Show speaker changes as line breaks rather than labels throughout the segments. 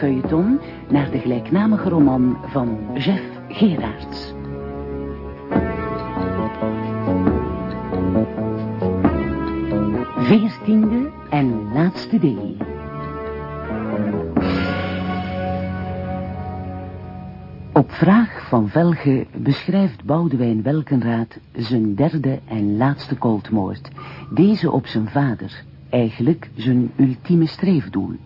Radiofeuilleton naar de gelijknamige roman van Jeff Gerards. Veertiende en laatste deel. Op vraag van Velge beschrijft Boudewijn Welkenraad zijn derde en laatste kooltmoord. Deze op zijn vader, eigenlijk zijn ultieme streefdoel.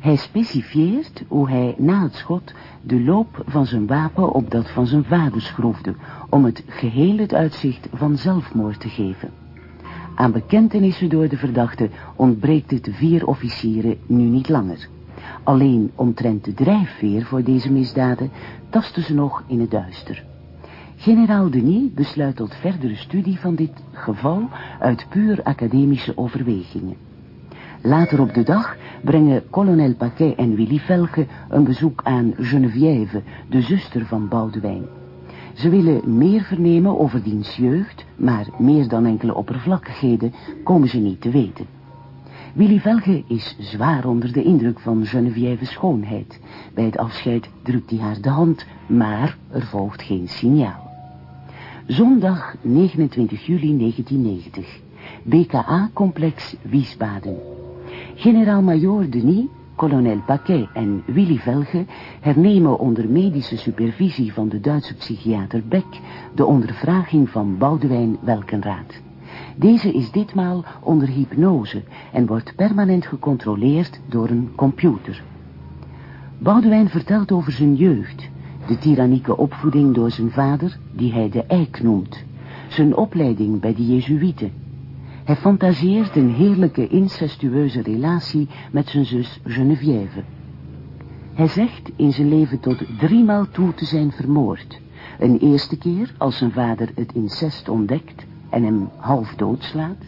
Hij specifieert hoe hij na het schot de loop van zijn wapen op dat van zijn vader schroefde, om het geheel het uitzicht van zelfmoord te geven. Aan bekentenissen door de verdachte ontbreekt het vier officieren nu niet langer. Alleen omtrent de drijfveer voor deze misdaden tasten ze nog in het duister. Generaal Denis besluit tot verdere studie van dit geval uit puur academische overwegingen. Later op de dag brengen kolonel Paquet en Willy Velge een bezoek aan Geneviève, de zuster van Boudewijn. Ze willen meer vernemen over diens jeugd, maar meer dan enkele oppervlakkigheden komen ze niet te weten. Willy Velge is zwaar onder de indruk van Genevieve's schoonheid. Bij het afscheid drukt hij haar de hand, maar er volgt geen signaal. Zondag 29 juli 1990. BKA-complex Wiesbaden. Generaal-majoor Denis, kolonel Paquet en Willy Velge hernemen onder medische supervisie van de Duitse psychiater Beck de ondervraging van Boudewijn Welkenraad. Deze is ditmaal onder hypnose en wordt permanent gecontroleerd door een computer. Boudewijn vertelt over zijn jeugd, de tyrannieke opvoeding door zijn vader, die hij de Eik noemt, zijn opleiding bij de Jezuïeten. Hij fantaseert een heerlijke incestueuze relatie met zijn zus Geneviève. Hij zegt in zijn leven tot driemaal toe te zijn vermoord. Een eerste keer als zijn vader het incest ontdekt en hem half doodslaat.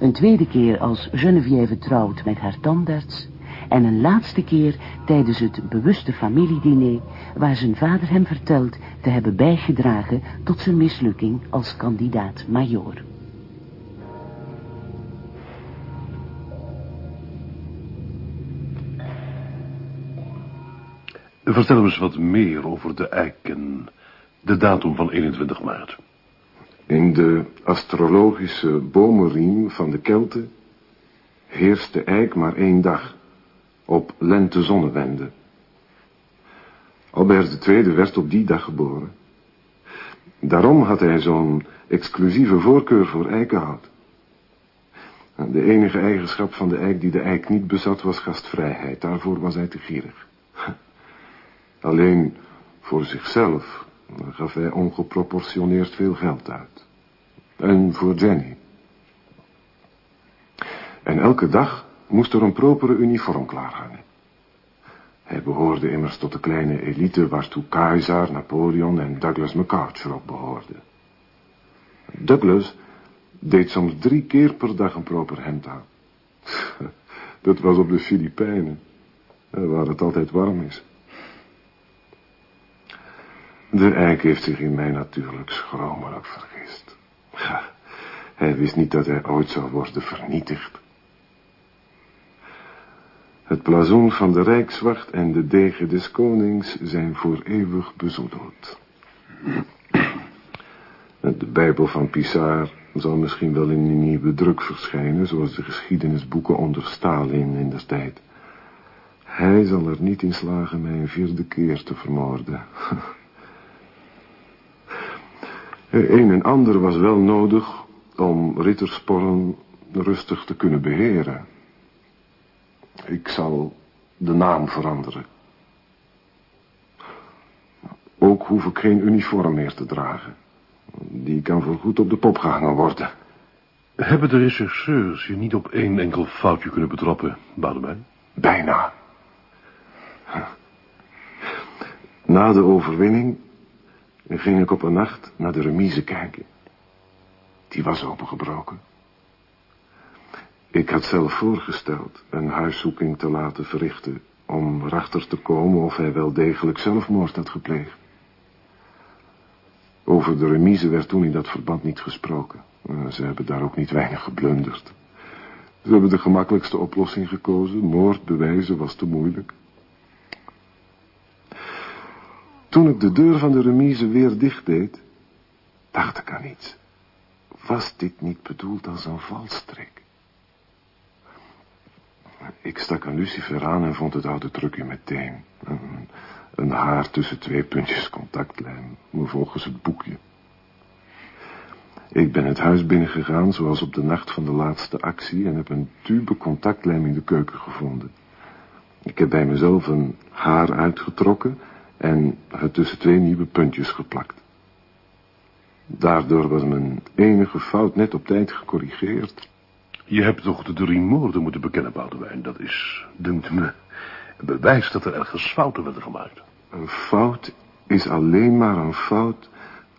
Een tweede keer als Geneviève trouwt met haar tandarts. En een laatste keer tijdens het bewuste familiediner... waar zijn vader hem vertelt te hebben bijgedragen tot zijn mislukking als kandidaat-majoor.
Vertel eens wat meer over de eik en de datum van 21 maart.
In de astrologische bomenriem van de Kelten heerst de eik maar één dag, op lente-zonnewende. Albert II werd op die dag geboren. Daarom had hij zo'n exclusieve voorkeur voor eikenhout. De enige eigenschap van de eik die de eik niet bezat was gastvrijheid. Daarvoor was hij te gierig. Alleen voor zichzelf gaf hij ongeproportioneerd veel geld uit. En voor Jenny. En elke dag moest er een propere uniform klaarhangen. Hij behoorde immers tot de kleine elite waartoe Keizer, Napoleon en Douglas MacArthur ook behoorden. Douglas deed soms drie keer per dag een proper hemd aan. Dat was op de Filipijnen, waar het altijd warm is. De eik heeft zich in mij natuurlijk schromelijk vergist. Hij wist niet dat hij ooit zou worden vernietigd. Het blazoen van de Rijkswacht en de degen des konings zijn voor eeuwig bezoedeld. De Bijbel van Pissar zal misschien wel in een nieuwe druk verschijnen, zoals de geschiedenisboeken onder Stalin in de tijd. Hij zal er niet in slagen mij een vierde keer te vermoorden. Een en ander was wel nodig om rittersporren rustig te kunnen beheren. Ik zal de naam veranderen. Ook hoef ik geen uniform meer te dragen. Die kan voorgoed op de pop gehangen worden.
Hebben de rechercheurs je niet op één enkel foutje kunnen betrappen, Boudewijn?
Bijna. Na de overwinning ging ik op een nacht naar de remise kijken. Die was opengebroken. Ik had zelf voorgesteld een huiszoeking te laten verrichten... om erachter te komen of hij wel degelijk zelfmoord had gepleegd. Over de remise werd toen in dat verband niet gesproken. Ze hebben daar ook niet weinig geblunderd. Ze hebben de gemakkelijkste oplossing gekozen. Moord bewijzen was te moeilijk. Toen ik de deur van de remise weer dicht deed, dacht ik aan iets. Was dit niet bedoeld als een valstrik? Ik stak een lucifer aan en vond het oude trucje meteen. Een, haar tussen twee puntjes contactlijm, volgens het boekje. Ik ben het huis binnengegaan zoals op de nacht van de laatste actie en heb een tube contactlijm in de keuken gevonden. Ik heb bij mezelf een haar uitgetrokken en het tussen twee nieuwe puntjes geplakt. Daardoor was mijn enige fout net op tijd gecorrigeerd.
Je hebt toch de drie moorden moeten bekennen, Boudewijn. Dat is, dunkt me, een bewijs dat er ergens fouten werden gemaakt.
Een fout is alleen maar een fout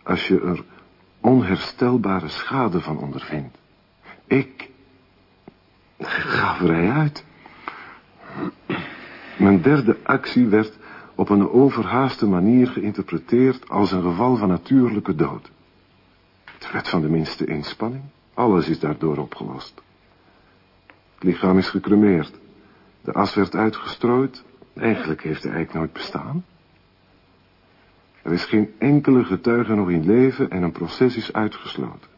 als je er onherstelbare schade van ondervindt. Ik ga vrij uit. Mijn derde actie werd op een overhaaste manier geïnterpreteerd als een geval van natuurlijke dood. Het werd van de minste inspanning. Alles is daardoor opgelost. Het lichaam is gecremeerd. De as werd uitgestrooid. Eigenlijk heeft hij eigenlijk nooit bestaan. Er is geen enkele getuige nog in leven en een proces is uitgesloten.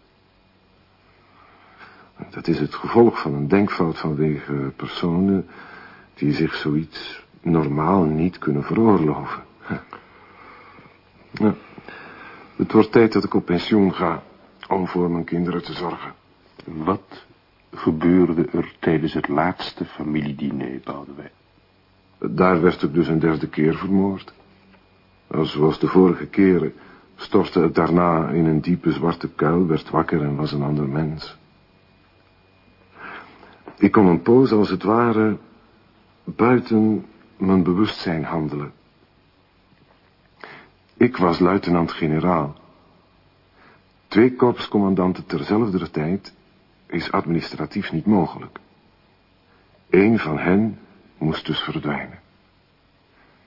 Dat is het gevolg van een denkfout vanwege personen die zich zoiets normaal niet kunnen veroorloven. Ja. Het wordt tijd dat ik op pensioen ga om voor mijn kinderen te zorgen.
Wat gebeurde er tijdens het laatste familiediner, Boudewijn?
Daar werd ik dus een derde keer vermoord. Zoals de vorige keren stortte het daarna in een diepe zwarte kuil, werd wakker en was een ander mens. Ik kon een poos als het ware buiten mijn bewustzijn handelen. Ik was luitenant-generaal. Twee korpscommandanten terzelfde tijd is administratief niet mogelijk. Eén van hen moest dus verdwijnen.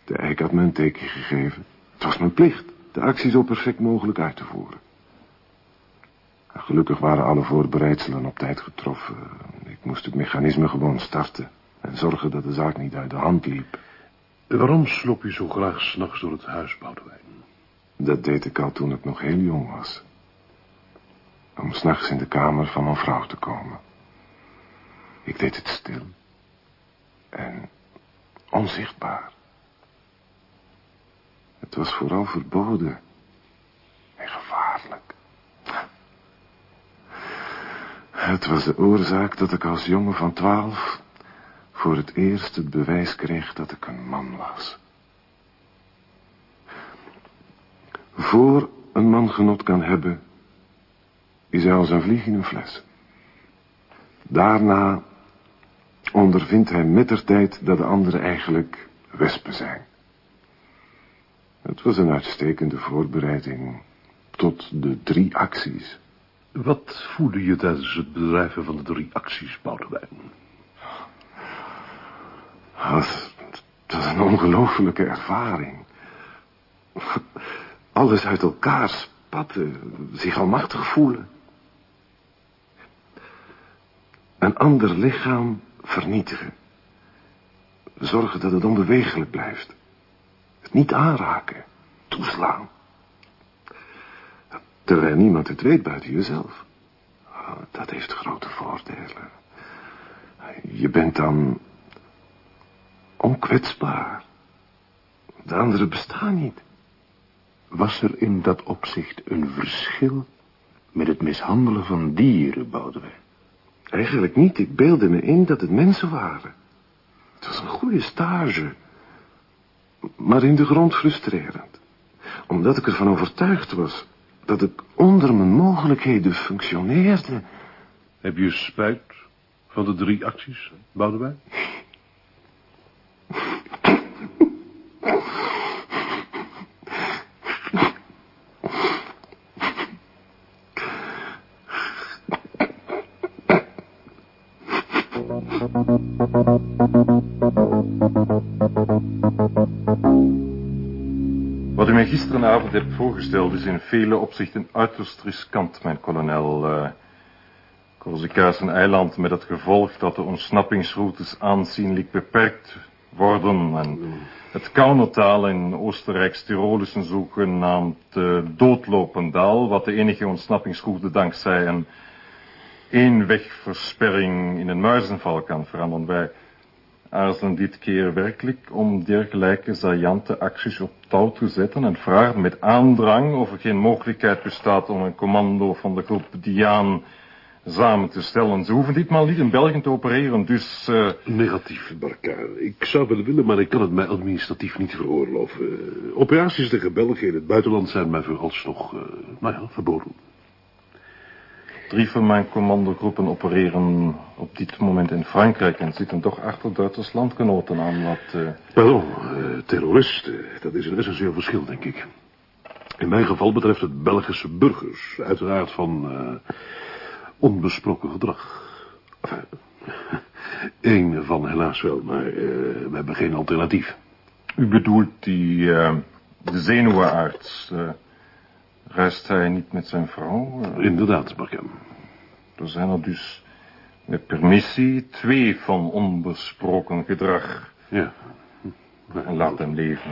De eik had me een teken gegeven. Het was mijn plicht de actie zo perfect mogelijk uit te voeren. Gelukkig waren alle voorbereidselen op tijd getroffen. Ik moest het mechanisme gewoon starten en zorgen dat de zaak niet uit de hand liep.
Waarom sloop je zo graag s'nachts door het huis, Boudewijn?
Dat deed ik al toen ik nog heel jong was. Om s'nachts in de kamer van mijn vrouw te komen. Ik deed het stil. En onzichtbaar. Het was vooral verboden. En gevaarlijk. Het was de oorzaak dat ik als jongen van twaalf... voor het eerst het bewijs kreeg dat ik een man was. Voor een man genot kan hebben... is hij als een vlieg in een fles. Daarna ondervindt hij mettertijd dat de anderen eigenlijk wespen zijn. Het was een uitstekende voorbereiding tot de drie acties.
Wat voelde je tijdens het bedrijven van de drie acties, Boudewijn?
Dat, dat is een ongelofelijke ervaring. Alles uit elkaar spatten, zich almachtig voelen. Een ander lichaam vernietigen. Zorgen dat het onbewegelijk blijft. Het niet aanraken. Toeslaan. Terwijl niemand het weet buiten jezelf. Oh, dat heeft grote voordelen. Je bent dan onkwetsbaar. De anderen bestaan niet.
Was er in dat opzicht een verschil met het mishandelen van dieren, Boudewijn?
Eigenlijk niet. Ik beelde me in dat het mensen waren. Het was een goede stage maar in de grond frustrerend. Omdat ik ervan overtuigd was dat ik onder mijn mogelijkheden functioneerde.
Heb je spijt van de drie acties, Boudewijn?
Voorgesteld is in vele opzichten uiterst riskant, mijn kolonel. Uh, Corsica is een eiland met het gevolg dat de ontsnappingsroutes aanzienlijk beperkt worden. En het Kaunertaal in Oostenrijks-Tirol is een zogenaamd uh, doodlopendaal, wat de enige ontsnappingsroute dankzij een eenwegversperring in een muizenval kan veranderen. Wij aarzelen dit keer werkelijk om dergelijke saillante acties op touw te zetten en vragen met aandrang of er geen mogelijkheid bestaat om een commando van de groep Diaan samen te stellen. Ze hoeven ditmaal niet in België te opereren, dus... Uh...
Negatief, Barkaar. Ik zou wel willen, maar ik kan het mij administratief niet veroorloven. Uh, operaties tegen België in het buitenland zijn mij vooralsnog, uh, nou ja, verboden.
Drie van mijn commandogroepen opereren op dit moment in Frankrijk en zitten toch achter Duitsers landgenoten aan wat... Uh...
Pardon, terroristen, dat is een essentieel verschil, denk ik. In mijn geval betreft het Belgische burgers, uiteraard van onbesproken gedrag. Enfin, Eén van helaas wel, maar we hebben geen alternatief.
U bedoelt die, de zenuwenarts. Reist hij niet met zijn vrouw?
Inderdaad, Markham.
Er zijn er dus met permissie twee van onbesproken gedrag.
Ja.
En laat hem leven.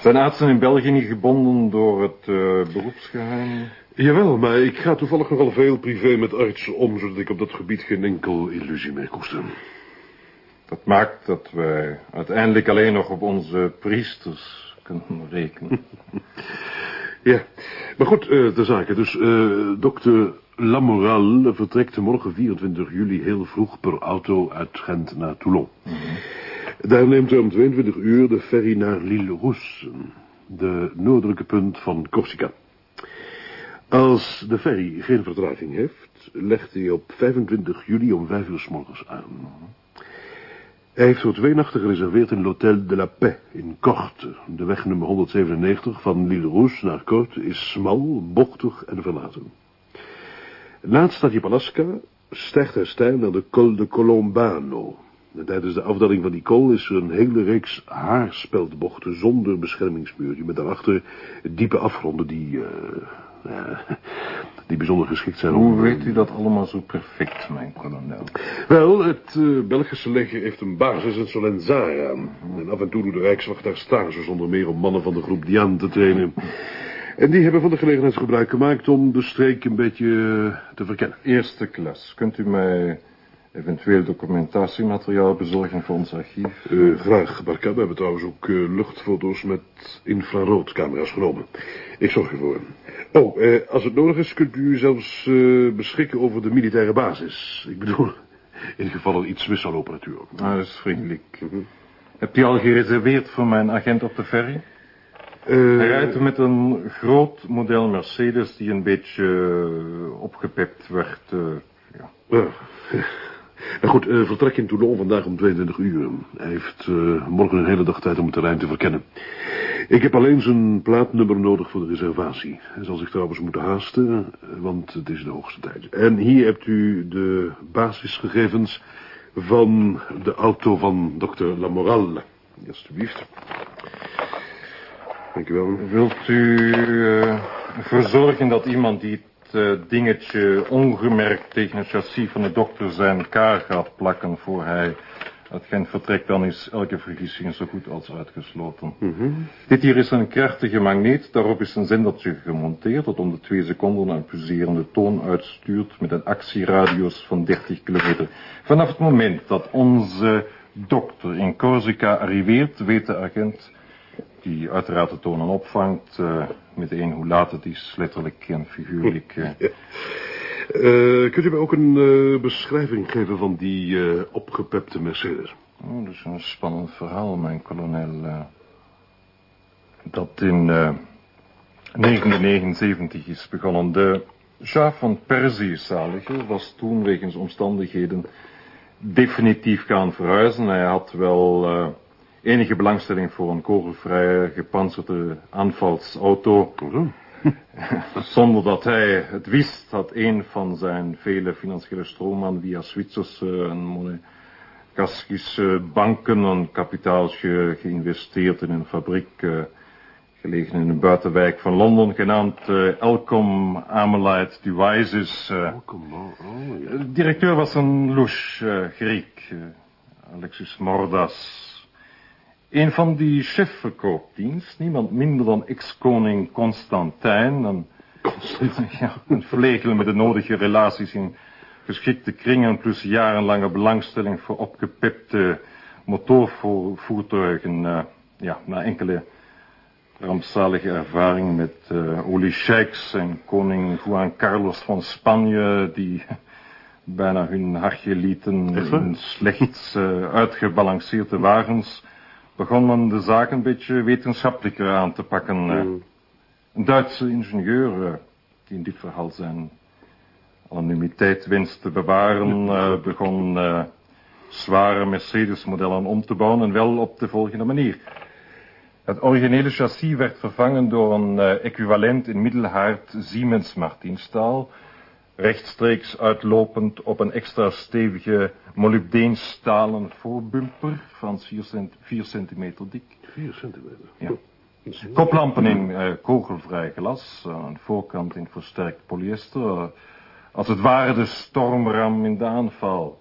Zijn artsen in België niet gebonden door het beroepsgeheim?
Jawel, maar ik ga toevallig nogal veel privé met artsen om... zodat ik op dat gebied geen enkel illusie meer koester.
Dat maakt dat wij uiteindelijk alleen nog op onze priesters kunnen rekenen.
ja, maar goed, uh, de zaken. Dus uh, dokter Lamoral vertrekt morgen 24 juli heel vroeg per auto uit Gent naar Toulon. Mm -hmm. Daar neemt hij om 22 uur de ferry naar l'Île Rousse, de noordelijke punt van Corsica. Als de ferry geen vertraging heeft, legt hij op 25 juli om 5 uur s morgens aan. Hij heeft voor twee nachten gereserveerd in l'Hôtel de la Paix in Corte. De weg nummer 197 van l'Île Rouge naar Corte is smal, bochtig en verlaten. Na het stadje Palasca stijgt hij steil naar de Col de Colombano. En tijdens de afdaling van die kool is er een hele reeks haarspeldbochten zonder beschermingsmuur. Met daarachter diepe afgronden die... Ja, die bijzonder geschikt zijn
om... Hoe weet u dat allemaal zo perfect, mijn kolonel?
Wel, het uh, Belgische leger heeft een basis in Solenzara. En af en toe doet de Rijkswacht daar stages onder meer om mannen van de groep Dian te trainen. En die hebben van de gelegenheid gebruik gemaakt om de streek een beetje eh, te verkennen.
Eerste klas. Kunt u mij eventueel documentatiemateriaal bezorgen voor ons archief?
Uh, graag, Barka. We hebben trouwens ook uh, luchtfoto's met infraroodcamera's genomen. Ik zorg ervoor. Oh, uh, als het nodig is, kunt u zelfs beschikken over de militaire basis. Ik bedoel, in geval er iets mis zal lopen natuurlijk.
Ah, dat is vriendelijk. -hmm. Hebt u al gereserveerd voor mijn agent op de ferry? Hij rijdt met een groot model Mercedes die een beetje opgepept werd. ja.
Nou goed, uh, vertrek in Toulon vandaag om 22 uur. Hij heeft uh, morgen een hele dag tijd om het terrein te verkennen. Ik heb alleen zijn plaatnummer nodig voor de reservatie. Hij zal zich trouwens moeten haasten, want het is de hoogste tijd. En hier hebt u de basisgegevens van de auto van dokter Lamoral. Alsjeblieft. Dank u wel.
Wilt u uh, verzorgen dat iemand die uh, dingetje ongemerkt tegen het chassis van de dokter zijn kaar gaat plakken voor hij uit Gent vertrekt, dan is elke vergissing zo goed als uitgesloten. Mm -hmm. Dit hier is een krachtige magneet, daarop is een zendertje gemonteerd dat om de twee seconden een pulserende toon uitstuurt met een actieradius van 30 kilometer. Vanaf het moment dat onze dokter in Corsica arriveert, weet de agent die uiteraard de tonen opvangt, uh, meteen hoe laat het is, letterlijk en figuurlijk. Uh.
Uh, kunt u mij ook een beschrijving geven van die opgepepte Mercedes?
Oh, dat is een spannend verhaal, mijn kolonel. dat in 1979 is begonnen. De Shah van Perzië, zalige, was toen wegens omstandigheden definitief gaan verhuizen. Hij had wel enige belangstelling voor een kogelvrije gepantserde aanvalsauto. Zonder dat hij het wist, had een van zijn vele financiële stroomman via Zwitserse en monegaskische banken een kapitaaltje geïnvesteerd in een fabriek. gelegen in een buitenwijk van Londen, genaamd uh, Elcom Amelite Devices. Uh,
Elcom, oh, oh, ja.
De directeur was een louche uh, Griek, Alexis Mordas. Een van die chefverkoopdienst, niemand minder dan ex-koning Constantijn, een, ja, een vlegel met de nodige relaties in geschikte kringen, plus jarenlange belangstelling voor opgepepte motorvoertuigen, uh, ja, na enkele rampzalige ervaring met uh, Oli Sheiks en koning Juan Carlos van Spanje, die bijna hun hartje lieten in slecht uh, uitgebalanceerde wagens, begon men de zaak een beetje wetenschappelijker aan te pakken. Mm. Een Duitse ingenieur, die in dit verhaal zijn anonimiteit wenst te bewaren, uh, begon uh, zware Mercedes-modellen om te bouwen en wel op de volgende manier. Het originele chassis werd vervangen door een uh, equivalent in middelhaard Siemens Martinstaal, rechtstreeks uitlopend op een extra stevige molybdeenstalen voorbumper van 4 centimeter dik.
4 centimeter?
Ja. Koplampen in uh, kogelvrij glas, aan de voorkant in versterkt polyester, als het ware de stormram in de aanval.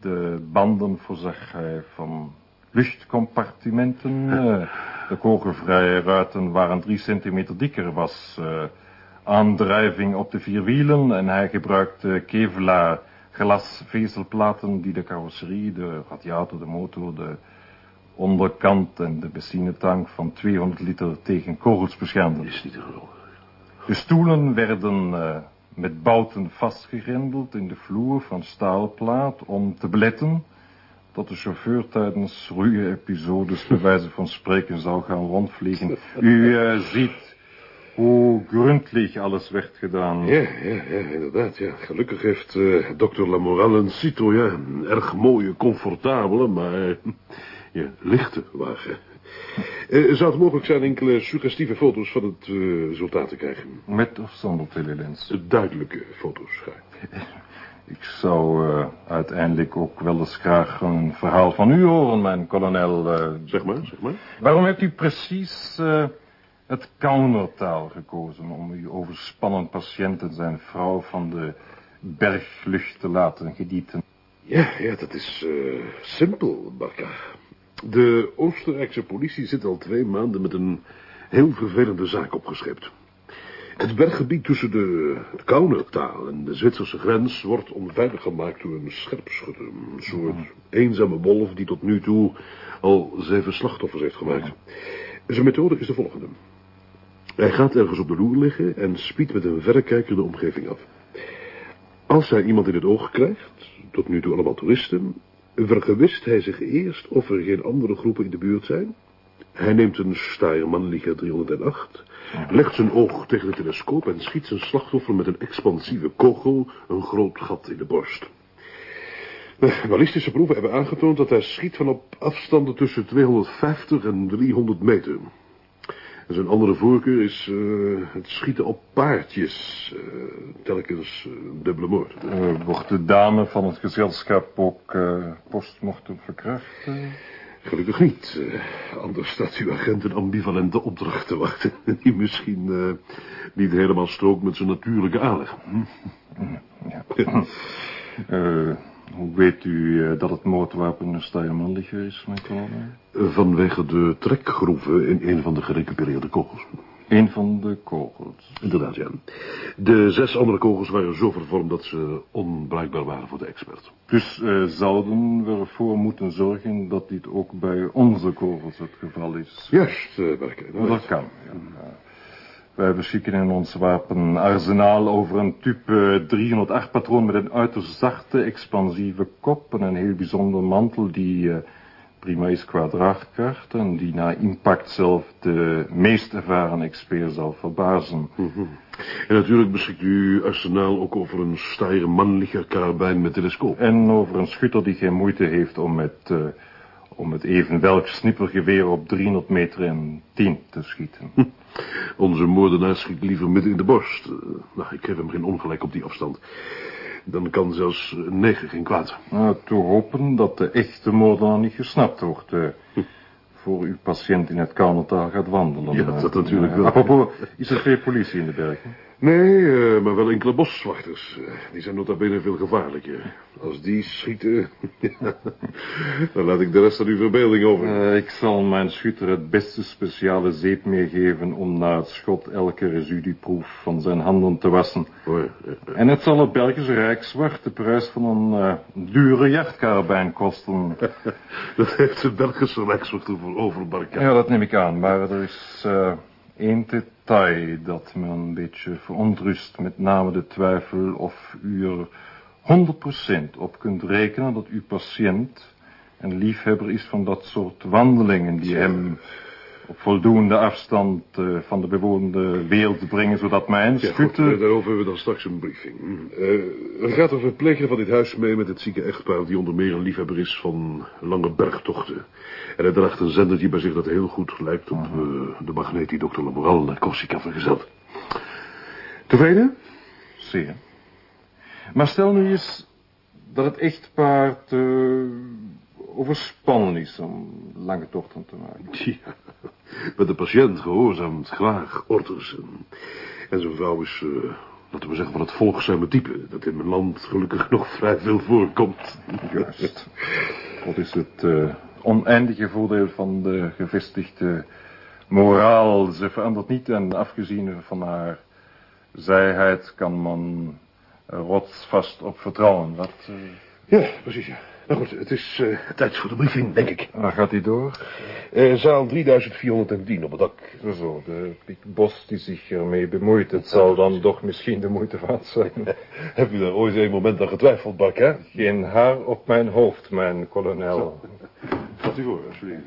De banden voorzag hij van luchtcompartimenten. De kogelvrije ruiten waren drie centimeter dikker, was uh, aandrijving op de vier wielen en hij gebruikte Kevlar glasvezelplaten die de carrosserie, de radiator, de motor, de onderkant en de benzinetank van 200 liter tegen kogels beschermden.
Is niet te geloven.
De stoelen werden uh, met bouten vastgegrendeld in de vloer van staalplaat om te beletten dat de chauffeur tijdens ruwe episodes bij wijze van spreken zou gaan rondvliegen. U uh, ziet hoe gründlich alles werd gedaan.
Ja, ja, ja, inderdaad. Ja. Gelukkig heeft uh, dokter Lamoral een Citroën. Een erg mooie, comfortabele, maar ja, lichte wagen. Uh, zou het mogelijk zijn enkele suggestieve foto's van het uh, resultaat te krijgen?
Met of zonder telelens?
Duidelijke foto's, graag.
Ik zou uh, uiteindelijk ook wel eens graag een verhaal van u horen, mijn kolonel.
Zeg maar, zeg maar.
Waarom hebt u precies het Kaunertaal gekozen om uw overspannen patiënt en zijn vrouw van de berglucht te laten genieten?
Ja, ja, dat is simpel, Barka. De Oostenrijkse politie zit al twee maanden met een heel vervelende zaak opgeschept. Het berggebied tussen de, de Kaunertaal en de Zwitserse grens wordt onveilig gemaakt door een scherpschutter. Een soort eenzame wolf die tot nu toe al zeven slachtoffers heeft gemaakt. Zijn methode is de volgende. Hij gaat ergens op de loer liggen en spiet met een verrekijker de omgeving af. Als hij iemand in het oog krijgt, tot nu toe allemaal toeristen, vergewist hij zich eerst of er geen andere groepen in de buurt zijn. Hij neemt een Steiermannlicher 308, legt zijn oog tegen de telescoop en schiet zijn slachtoffer met een expansieve kogel een groot gat in de borst. De ballistische proeven hebben aangetoond dat hij schiet van op afstanden tussen 250 en 300 meter. En zijn andere voorkeur is uh, het schieten op paardjes. Uh, telkens uh, dubbele moord.
wordt de dame van het gezelschap ook postmortem verkracht?
Gelukkig niet. anders staat uw agent een ambivalente opdracht te wachten. Die misschien niet helemaal strookt met zijn natuurlijke aanleg.
Ja. Hoe weet u uh, dat het moordwapen een Steiermannlicher is, mijn kolonel?
Vanwege de trekgroeven in een van de gerecupereerde kogels.
Een van de kogels?
Inderdaad, ja. De zes andere kogels waren zo vervormd dat ze onbruikbaar waren voor de expert.
Dus uh, zouden we ervoor moeten zorgen dat dit ook bij onze kogels het geval is?
Juist, uh, Berke.
Dat kan, ja. Wij beschikken in ons wapenarsenaal over een type 308 patroon met een uiterst zachte, expansieve kop en een heel bijzonder mantel die uh, prima is qua draagkracht en die na impact zelf de meest ervaren expert zal verbazen.
Mm -hmm. En natuurlijk beschikt u arsenaal ook over een stijre mannelijke karabijn met telescoop.
En over een schutter die geen moeite heeft om met... Uh, om het even welk snippergeweer op 300 meter en 10 te schieten. Hm.
Onze moordenaar schiet liever midden in de borst. Nou, ik geef hem geen ongelijk op die afstand. Dan kan zelfs een negen geen kwaad.
Nou, te hopen dat de echte moordenaar niet gesnapt wordt. Uh, voor uw patiënt in het Kaunertaal gaat wandelen.
Ja, dat natuurlijk wel.
Apropos, is er veel politie in de bergen?
Nee, eh, maar wel enkele boswachters. Eh, die zijn nota bene veel gevaarlijker. Als die schieten, dan laat ik de rest aan uw verbeelding over.
Eh, ik zal mijn schutter het beste speciale zeep meegeven om na het schot elke residuproef van zijn handen te wassen.
Oh, ja, ja, ja.
En het zal het Belgische Rijk zwart de prijs van een dure jachtkarabijn kosten.
Dat heeft de Belgische Rijkswachter voor over, Barka.
Ja, dat neem ik aan, maar er is één detail dat me een beetje verontrust. Met name de twijfel of u er 100% op kunt rekenen dat uw patiënt een liefhebber is van dat soort wandelingen die hem op voldoende afstand eh, van de bewoonde wereld brengen, zodat mijn
Ja, goed,
schutter...
eh, daarover hebben we dan straks een briefing. Eh, er gaat een verpleger van dit huis mee met het zieke echtpaar... die onder meer een liefhebber is van lange bergtochten. En hij draagt een zendertje bij zich dat heel goed lijkt op eh, de magneet die dokter Lamoral naar Corsica vergezeld. Tevreden?
Zeer. Maar stel nu eens dat het echtpaar te overspannen is om lange tochten te maken.
Ja, maar de patiënt gehoorzaamt graag orders. En, zijn vrouw is, eh, laten we zeggen, van het volgzame type... dat in mijn land gelukkig nog vrij veel voorkomt.
Juist. Wat is het eh, oneindige voordeel van de gevestigde moraal? Ze verandert niet en afgezien van haar zijheid kan man rotsvast op vertrouwen. Wat, eh,
Ja, precies, ja. Nou goed, het is eh, tijd voor de briefing, denk ik.
waar gaat hij door?
Eh, zaal 3410 op het dak.
Zo, de Piek Bos die zich ermee bemoeit. Het zal dan toch misschien de moeite waard zijn.
Heb u daar ooit een moment aan getwijfeld, Bak, hè?
Geen haar op mijn hoofd, mijn kolonel.
Gaat u voor, alsjeblieft.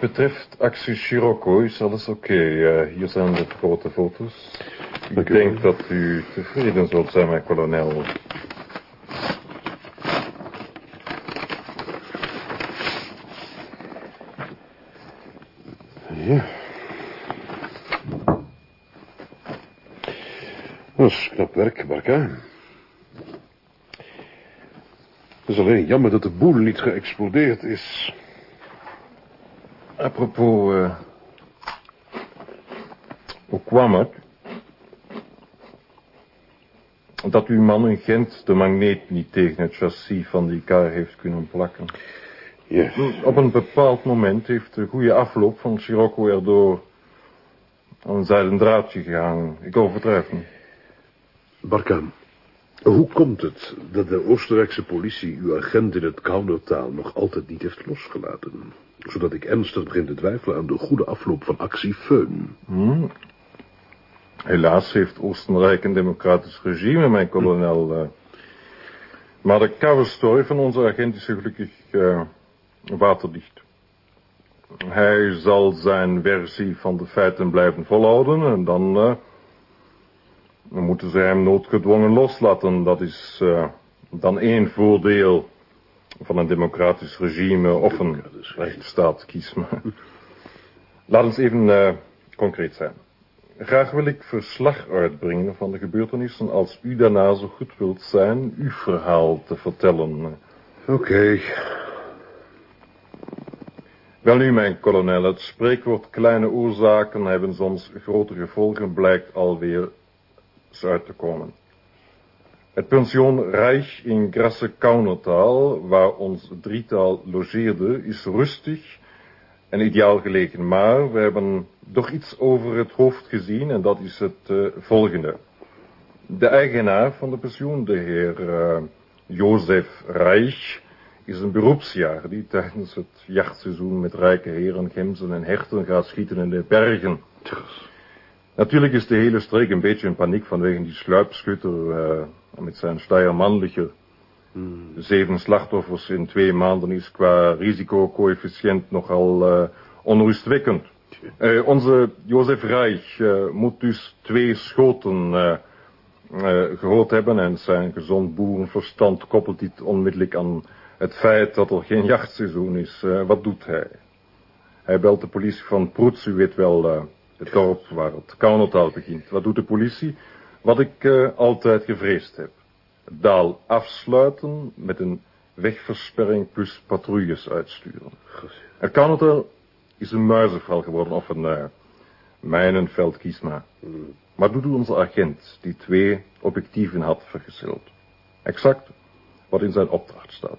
Betreft actie Scirocco is alles oké. Eh, hier zijn de grote foto's. Ik denk dat u tevreden zult zijn, mijn kolonel.
Ja. Dat is knap werk, Barka. Het is alleen jammer dat de boel niet geëxplodeerd is.
Apropos, eh, hoe kwam het dat uw man in Gent de magneet niet tegen het chassis van die kar heeft kunnen plakken?
Ja.
Op een bepaald moment heeft de goede afloop van Scirocco erdoor een zijden draadje gehangen. Ik overdrijf niet.
Barkan, hoe komt het dat de Oostenrijkse politie uw agent in het Kaunertaal nog altijd niet heeft losgelaten? Zodat ik ernstig begin te twijfelen aan de goede afloop van actie Föhn.
Hm. Helaas heeft Oostenrijk een democratisch regime, mijn kolonel. eh. Maar de coverstory van onze agent is gelukkig eh, waterdicht. Hij zal zijn versie van de feiten blijven volhouden en dan, eh, dan moeten ze hem noodgedwongen loslaten. Dat is eh, dan één voordeel van een democratisch regime of een rechtsstaat, kies maar. Laat ons even eh, concreet zijn. Graag wil ik verslag uitbrengen van de gebeurtenissen als u daarna zo goed wilt zijn uw verhaal te vertellen.
Oké.
Wel nu, mijn kolonel, het spreekwoord kleine oorzaken hebben soms grote gevolgen blijkt alweer uit te komen. Het pension Reich in Grasse Kaunertaal, waar ons drietal logeerde, is rustig en ideaal gelegen. Maar we hebben toch iets over het hoofd gezien en dat is het eh, volgende. De eigenaar van de pensioen, de heer eh, Jozef Reich, is een beroepsjager die tijdens het jachtseizoen met rijke heren, gemzen en herten gaat schieten in de bergen. Natuurlijk is de hele streek een beetje in paniek vanwege die sluipschutter eh, met zijn Steiermannlicher. Zeven slachtoffers in twee maanden is qua risicocoëfficiënt nogal eh, onrustwekkend. Eh, onze Jozef Reich moet dus twee schoten eh, eh, gehoord hebben en zijn gezond boerenverstand koppelt dit onmiddellijk aan het feit dat er geen jachtseizoen is. Wat doet hij? Hij belt de politie van Proets, u weet wel, het dorp waar het Kaunertaal begint. Wat doet de politie? Wat ik eh, altijd gevreesd heb. Het daal afsluiten met een wegversperring plus patrouilles uitsturen. Het Kaunertaal is een muizenvel geworden of een uh, mijnenveld, kies maar. Maar doet onze agent die twee objectieven had vergezeld? Exact wat in zijn opdracht staat.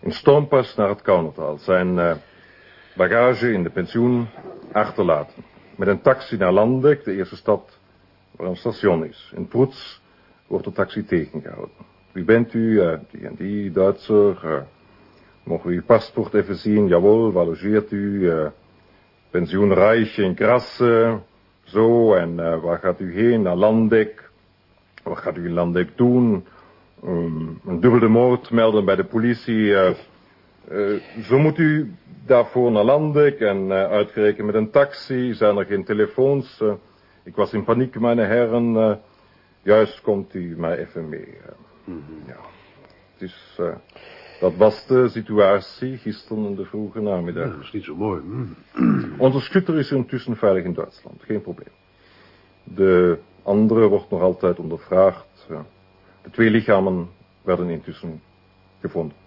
In stormpas naar het Kaunertaal zijn uh, bagage in de pensioen achterlaten. Met een taxi naar Landeck, de eerste stad waar een station is. In Proets wordt de taxi tegengehouden. Wie bent u? Uh, die en die, Duitser. Uh, mogen uw paspoort even zien? Jawel, waar logeert u? Pensioen Reich in Grasse. Zo, en uh, waar gaat u heen? Naar Landeck. Wat gaat u in Landeck doen? Um, een dubbele moord melden bij de politie. Uh, uh, zo moet u daarvoor naar Landeck en uh, uitgerekend met een taxi. Zijn er geen telefoons? Uh, ik was in paniek, mijn heren. Juist komt u mij even mee. Mm -hmm. Ja. Het is, dat was de situatie gisteren in de vroege namiddag.
Ja, dat is niet zo mooi. Mm.
Onze schutter is intussen veilig in Duitsland. Geen probleem. De andere wordt nog altijd ondervraagd. De twee lichamen werden intussen gevonden.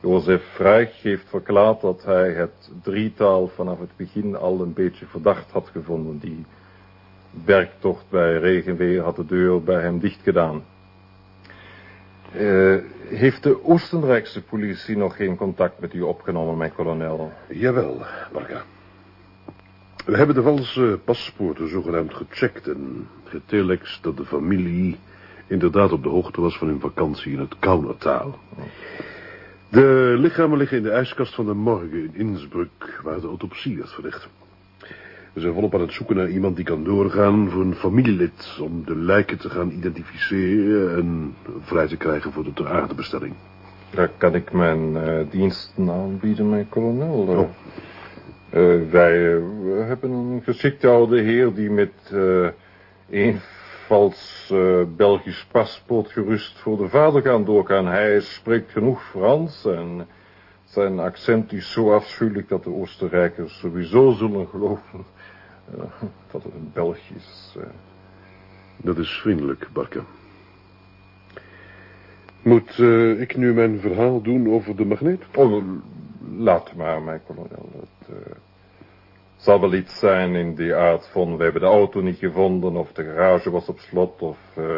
Jozef Reich heeft verklaard dat hij het drietal vanaf het begin al een beetje verdacht had gevonden. Die bergtocht bij regenweer had de deur bij hem dicht gedaan. Uh, heeft de Oostenrijkse politie nog geen contact met u opgenomen, mijn kolonel?
Jawel, Marga. We hebben de valse paspoorten zogenaamd gecheckt en getelext dat de familie inderdaad op de hoogte was van hun vakantie in het Kaunertaal. De lichamen liggen in de ijskast van de morgue in Innsbruck, waar de autopsie werd verricht. We zijn volop aan het zoeken naar iemand die kan doorgaan voor een familielid... om de lijken te gaan identificeren en vrij te krijgen voor de ter aardebestelling.
Daar kan ik mijn uh, diensten aanbieden, mijn kolonel. Oh. Uh, wij hebben een geschikte oude heer die met een vals Belgisch paspoort gerust voor de vader kan doorgaan. Hij spreekt genoeg Frans en zijn accent is zo afschuwelijk dat de Oostenrijkers sowieso zullen geloven uh, dat het een Belg is. Uh.
Dat is vriendelijk, Barke. Moet uh, ik nu mijn verhaal doen over de magneet?
Oh, laat maar, mijn kolonel. Het zal wel iets zijn in die aard van... we hebben de auto niet gevonden of de garage was op slot... of eh,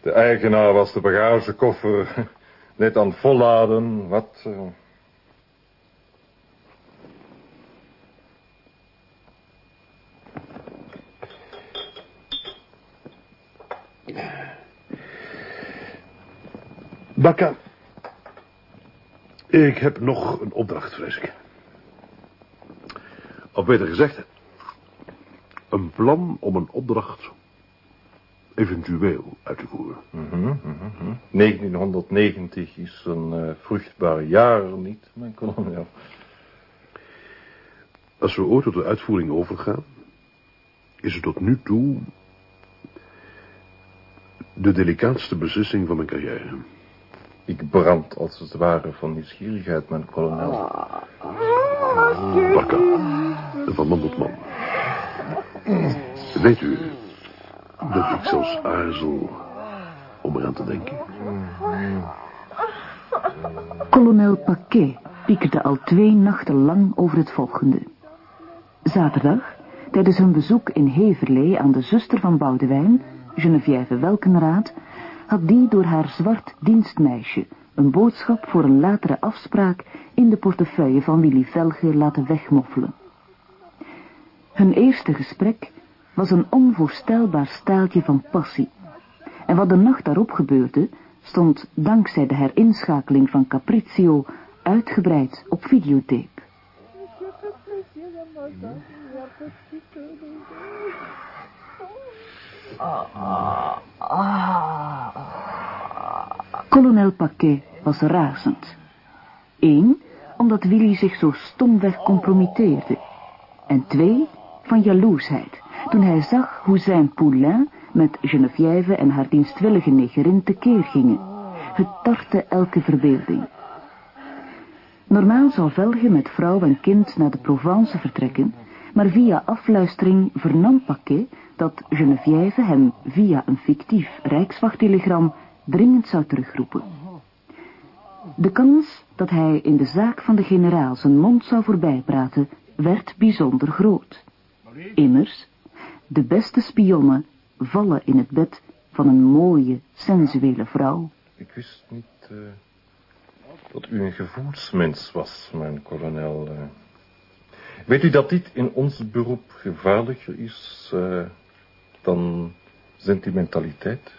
de eigenaar was de bagagekoffer net aan het volladen. Wat... Uh...
Bakka, ik heb nog een opdracht, vrees ik. Of beter gezegd, een plan om een opdracht eventueel uit te voeren.
1990 is een uh, vruchtbaar jaar niet, mijn kolonel.
Als we ooit tot de uitvoering overgaan, is het tot nu toe de delicaatste beslissing van mijn carrière.
Ik brand als het ware van nieuwsgierigheid, mijn kolonel.
Bakka, van man. Weet u dat ik zelfs aarzel om eraan te denken?
Kolonel Paquet piekerde al twee nachten lang over het volgende. Zaterdag, tijdens hun bezoek in Heverlee aan de zuster van Boudewijn, Geneviève Welkenraad, had die door haar zwart dienstmeisje een boodschap voor een latere afspraak in de portefeuille van Willy Velge laten wegmoffelen. Hun eerste gesprek was een onvoorstelbaar staaltje van passie. En wat de nacht daarop gebeurde, stond dankzij de herinschakeling van Capriccio uitgebreid op videotape. Kolonel Paquet was razend. Eén, omdat Willy zich zo stomweg compromitteerde. En twee, van jaloersheid, toen hij zag hoe zijn poulain met Geneviève en haar dienstwillige negerin tekeer gingen. Het tartte elke verbeelding. Normaal zou Velge met vrouw en kind naar de Provence vertrekken, maar via afluistering vernam Paquet dat Geneviève hem via een fictief rijkswachttelegram dringend zou terugroepen. De kans dat hij in de zaak van de generaal zijn mond zou voorbijpraten, werd bijzonder groot. Immers, de beste spionnen vallen in het bed van een mooie, sensuele vrouw.
Ik wist niet uh, dat u een gevoelsmens was, mijn kolonel. Uh. Weet u dat dit in ons beroep gevaarlijker is uh, dan sentimentaliteit?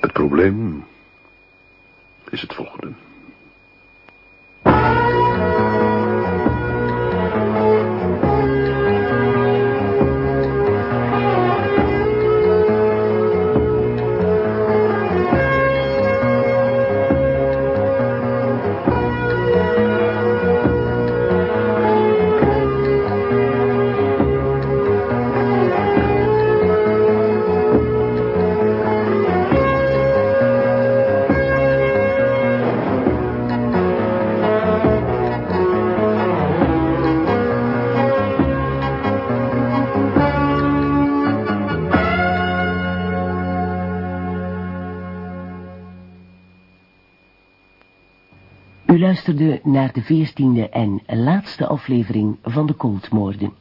Het probleem is het volgende.
Naar de veertiende en laatste aflevering van de Kooltmoorden.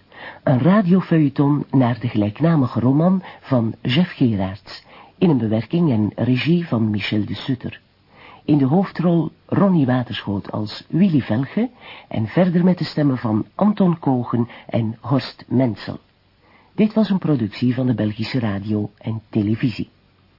Een radiofeuilleton naar de gelijknamige roman van Jeff Gerards, in een bewerking en regie van Michel de Sutter. In de hoofdrol Ronnie Waterschoot als Willy Velge en verder met de stemmen van Anton Kogen en Horst Mensel. Dit was een productie van de Belgische radio en televisie.